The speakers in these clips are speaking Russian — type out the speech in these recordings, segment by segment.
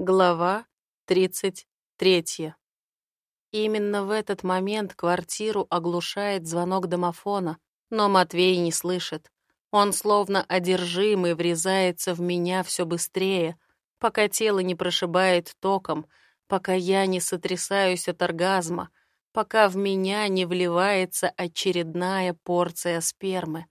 Глава 33. Именно в этот момент квартиру оглушает звонок домофона, но Матвей не слышит. Он словно одержимый врезается в меня все быстрее, пока тело не прошибает током, пока я не сотрясаюсь от оргазма, пока в меня не вливается очередная порция спермы.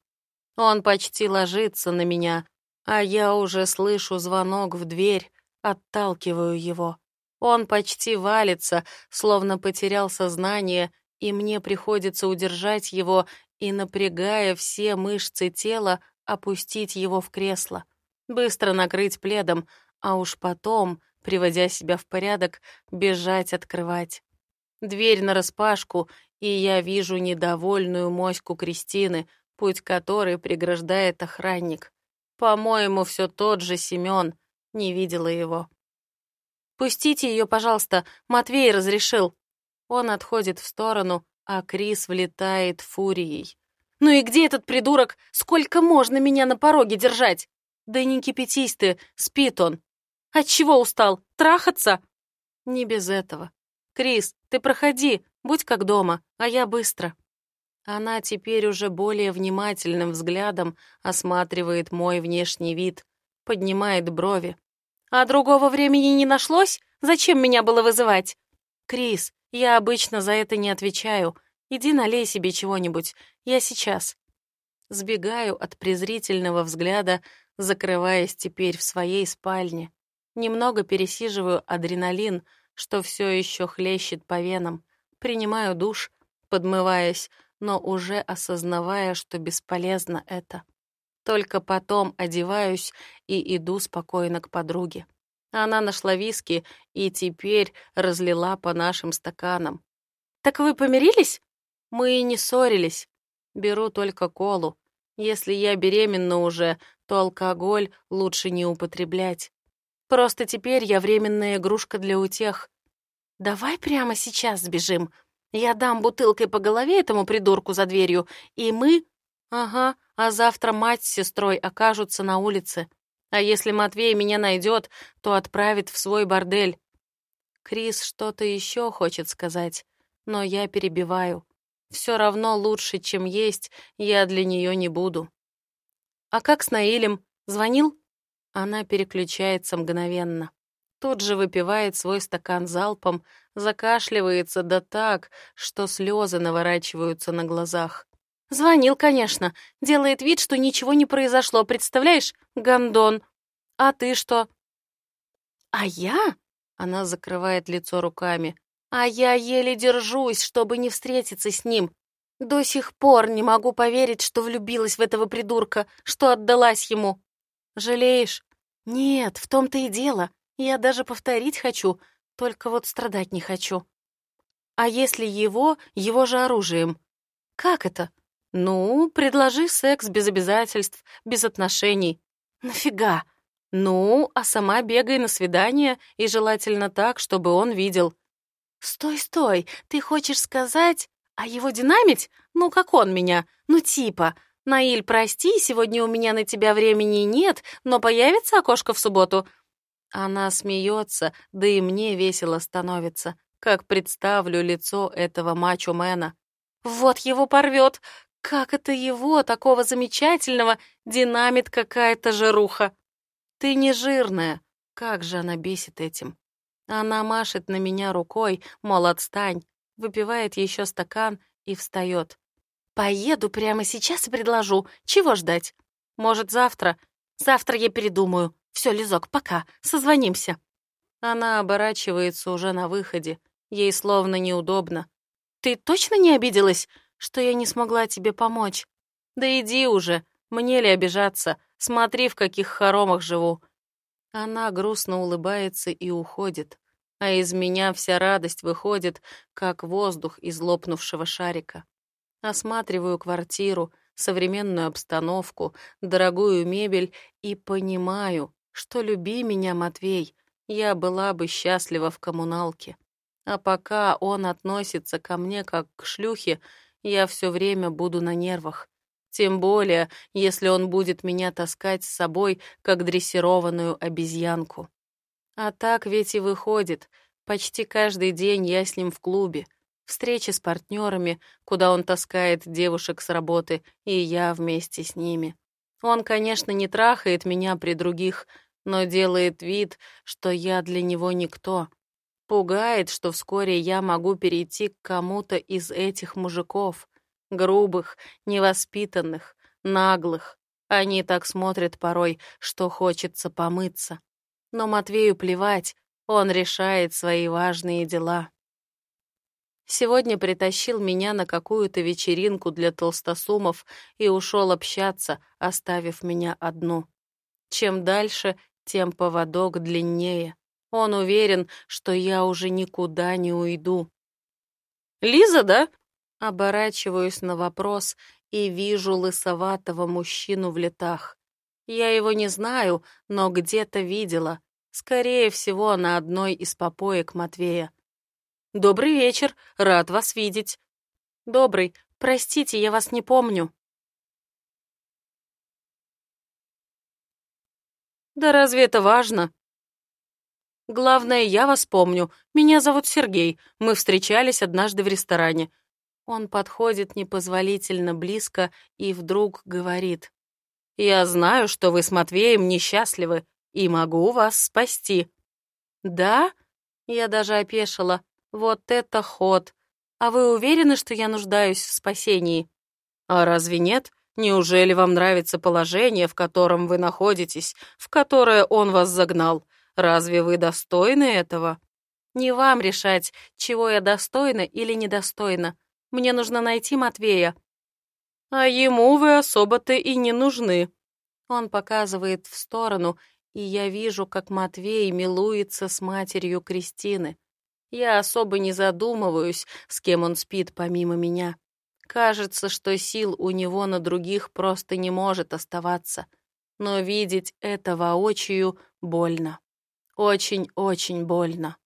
Он почти ложится на меня, а я уже слышу звонок в дверь, Отталкиваю его. Он почти валится, словно потерял сознание, и мне приходится удержать его и, напрягая все мышцы тела, опустить его в кресло. Быстро накрыть пледом, а уж потом, приводя себя в порядок, бежать открывать. Дверь нараспашку, и я вижу недовольную моську Кристины, путь которой преграждает охранник. По-моему, все тот же Семен — не видела его. «Пустите ее, пожалуйста, Матвей разрешил». Он отходит в сторону, а Крис влетает фурией. «Ну и где этот придурок? Сколько можно меня на пороге держать?» «Да не кипятись ты, спит он». «Отчего устал? Трахаться?» «Не без этого. Крис, ты проходи, будь как дома, а я быстро». Она теперь уже более внимательным взглядом осматривает мой внешний вид, поднимает брови. А другого времени не нашлось? Зачем меня было вызывать? Крис, я обычно за это не отвечаю. Иди налей себе чего-нибудь. Я сейчас. Сбегаю от презрительного взгляда, закрываясь теперь в своей спальне. Немного пересиживаю адреналин, что все еще хлещет по венам. Принимаю душ, подмываясь, но уже осознавая, что бесполезно это. Только потом одеваюсь и иду спокойно к подруге. Она нашла виски и теперь разлила по нашим стаканам. «Так вы помирились?» «Мы и не ссорились. Беру только колу. Если я беременна уже, то алкоголь лучше не употреблять. Просто теперь я временная игрушка для утех. Давай прямо сейчас сбежим. Я дам бутылкой по голове этому придурку за дверью, и мы Ага, а завтра мать с сестрой окажутся на улице. А если Матвей меня найдет, то отправит в свой бордель. Крис что-то еще хочет сказать, но я перебиваю. Все равно лучше, чем есть, я для нее не буду. А как с Наилем? Звонил? Она переключается мгновенно. Тут же выпивает свой стакан залпом, закашливается да так, что слезы наворачиваются на глазах. Звонил, конечно. Делает вид, что ничего не произошло, представляешь? Гондон. А ты что? А я? Она закрывает лицо руками. А я еле держусь, чтобы не встретиться с ним. До сих пор не могу поверить, что влюбилась в этого придурка, что отдалась ему. Жалеешь? Нет, в том-то и дело. Я даже повторить хочу, только вот страдать не хочу. А если его, его же оружием? Как это? Ну, предложи секс без обязательств, без отношений. Нафига? Ну, а сама бегай на свидание, и желательно так, чтобы он видел. Стой, стой, ты хочешь сказать, а его динамить? Ну, как он меня? Ну, типа, Наиль, прости, сегодня у меня на тебя времени нет, но появится окошко в субботу. Она смеется, да и мне весело становится, как представлю лицо этого мачо-мена. Вот его порвет, как это его, такого замечательного, динамит какая-то жируха? Ты не жирная. Как же она бесит этим. Она машет на меня рукой, мол, отстань, выпивает еще стакан и встает. Поеду прямо сейчас и предложу. Чего ждать? Может, завтра? Завтра я передумаю. Все, Лизок, пока. Созвонимся. Она оборачивается уже на выходе. Ей словно неудобно. Ты точно не обиделась? Что я не смогла тебе помочь. Да иди уже, мне ли обижаться, смотри, в каких хоромах живу». Она грустно улыбается и уходит, а из меня вся радость выходит, как воздух из лопнувшего шарика. Осматриваю квартиру, современную обстановку, дорогую мебель и понимаю, что люби меня, Матвей, я была бы счастлива в коммуналке. А пока он относится ко мне как к шлюхе, я все время буду на нервах. Тем более, если он будет меня таскать с собой, как дрессированную обезьянку. А так ведь и выходит. Почти каждый день я с ним в клубе. Встречи с партнерами, куда он таскает девушек с работы, и я вместе с ними. Он, конечно, не трахает меня при других, но делает вид, что я для него никто. Пугает, что вскоре я могу перейти к кому-то из этих мужиков. Грубых, невоспитанных, наглых. Они так смотрят порой, что хочется помыться. Но Матвею плевать, он решает свои важные дела. Сегодня притащил меня на какую-то вечеринку для толстосумов и ушел общаться, оставив меня одну. Чем дальше, тем поводок длиннее. Он уверен, что я уже никуда не уйду. «Лиза, да?» Оборачиваюсь на вопрос и вижу лысоватого мужчину в летах. Я его не знаю, но где-то видела. Скорее всего, на одной из попоек Матвея. «Добрый вечер, рад вас видеть». «Добрый, простите, я вас не помню». «Да разве это важно?» «Главное, я вас помню. Меня зовут Сергей. Мы встречались однажды в ресторане». Он подходит непозволительно близко и вдруг говорит. «Я знаю, что вы с Матвеем несчастливы и могу вас спасти». «Да?» Я даже опешила. Вот это ход! А вы уверены, что я нуждаюсь в спасении? А разве нет? Неужели вам нравится положение, в котором вы находитесь, в которое он вас загнал? Разве вы достойны этого? Не вам решать, чего я достойна или недостойна. Мне нужно найти Матвея. А ему вы особо-то и не нужны. Он показывает в сторону, и я вижу, как Матвей милуется с матерью Кристины. Я особо не задумываюсь, с кем он спит помимо меня. Кажется, что сил у него на других просто не может оставаться. Но видеть это воочию больно. Очень-очень больно.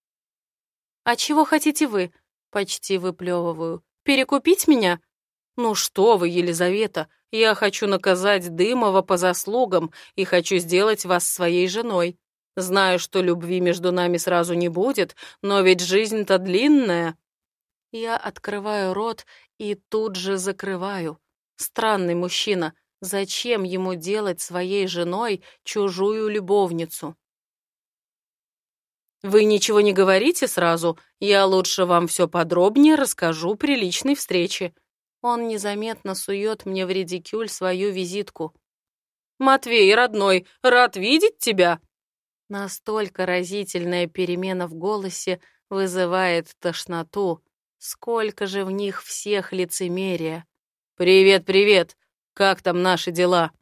«А чего хотите вы?» — почти выплевываю. «Перекупить меня?» «Ну что вы, Елизавета, я хочу наказать Дымова по заслугам и хочу сделать вас своей женой. Знаю, что любви между нами сразу не будет, но ведь жизнь-то длинная. Я открываю рот и тут же закрываю. Странный мужчина. Зачем ему делать своей женой чужую любовницу? Вы ничего не говорите сразу? Я лучше вам все подробнее расскажу при личной встрече. Он незаметно сует мне в редикюль свою визитку. «Матвей, родной, рад видеть тебя!» Настолько разительная перемена в голосе вызывает тошноту. Сколько же в них всех лицемерия. «Привет, привет! Как там наши дела?»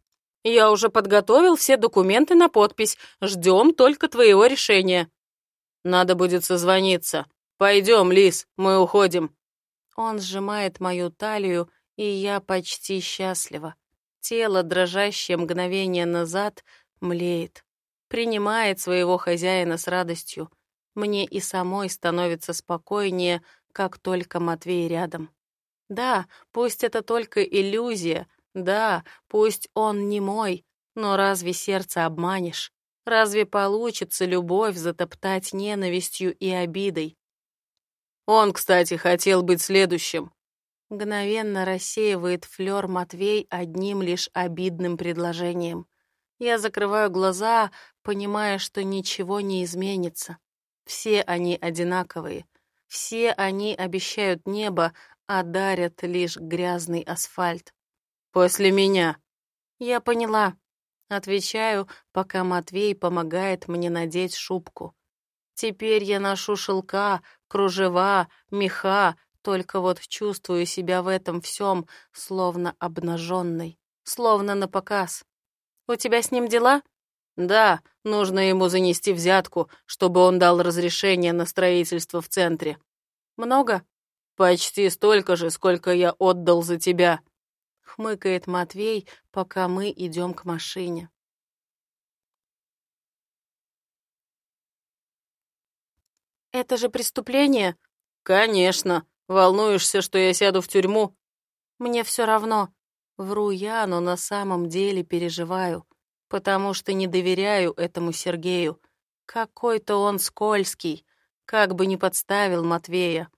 «Я уже подготовил все документы на подпись. Ждем только твоего решения». «Надо будет созвониться. Пойдем, Лис, мы уходим». Он сжимает мою талию, и я почти счастлива. Тело, дрожащее мгновение назад, млеет принимает своего хозяина с радостью. Мне и самой становится спокойнее, как только Матвей рядом. Да, пусть это только иллюзия, да, пусть он не мой, но разве сердце обманешь? Разве получится любовь затоптать ненавистью и обидой? Он, кстати, хотел быть следующим. Мгновенно рассеивает флёр Матвей одним лишь обидным предложением. Я закрываю глаза, понимая, что ничего не изменится. Все они одинаковые. Все они обещают небо, а дарят лишь грязный асфальт. «После меня». «Я поняла». Отвечаю, пока Матвей помогает мне надеть шубку. Теперь я ношу шелка, кружева, меха, только вот чувствую себя в этом всем словно обнаженной, словно на показ. У тебя с ним дела? Да, нужно ему занести взятку, чтобы он дал разрешение на строительство в центре. Много? Почти столько же, сколько я отдал за тебя. Хмыкает Матвей, пока мы идем к машине. Это же преступление? Конечно. Волнуешься, что я сяду в тюрьму? Мне все равно. Вру я, но на самом деле переживаю, потому что не доверяю этому Сергею. Какой-то он скользкий, как бы не подставил Матвея.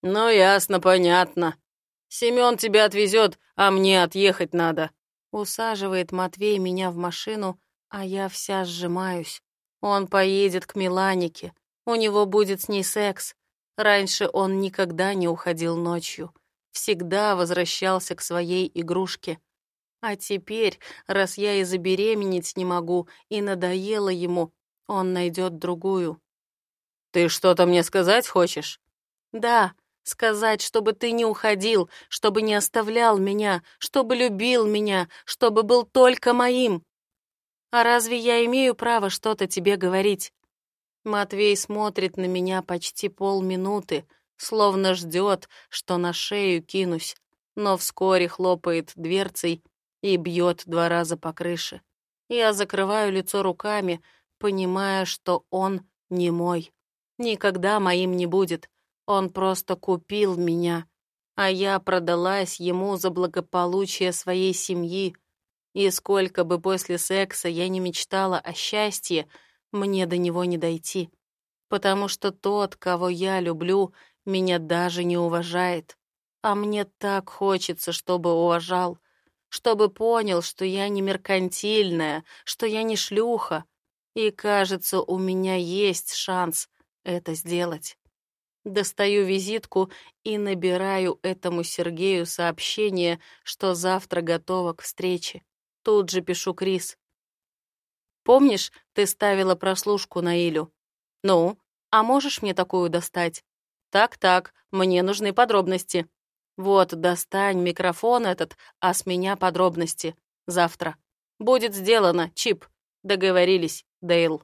«Ну, ясно, понятно. Семён тебя отвезет, а мне отъехать надо». Усаживает Матвей меня в машину, а я вся сжимаюсь. Он поедет к Миланике, у него будет с ней секс. Раньше он никогда не уходил ночью, всегда возвращался к своей игрушке. А теперь, раз я и забеременеть не могу, и надоело ему, он найдет другую. «Ты что-то мне сказать хочешь?» «Да, сказать, чтобы ты не уходил, чтобы не оставлял меня, чтобы любил меня, чтобы был только моим. А разве я имею право что-то тебе говорить?» Матвей смотрит на меня почти полминуты, словно ждет, что на шею кинусь, но вскоре хлопает дверцей и бьет два раза по крыше. Я закрываю лицо руками, понимая, что он не мой. Никогда моим не будет. Он просто купил меня, а я продалась ему за благополучие своей семьи. И сколько бы после секса я не мечтала о счастье, мне до него не дойти. Потому что тот, кого я люблю, меня даже не уважает. А мне так хочется, чтобы уважал чтобы понял, что я не меркантильная, что я не шлюха. И, кажется, у меня есть шанс это сделать. Достаю визитку и набираю этому Сергею сообщение, что завтра готова к встрече. Тут же пишу Крис. «Помнишь, ты ставила прослушку на Илю? Ну, а можешь мне такую достать? Так-так, мне нужны подробности. Вот, достань микрофон этот, а с меня подробности. Завтра. Будет сделано, Чип. Договорились, Дейл.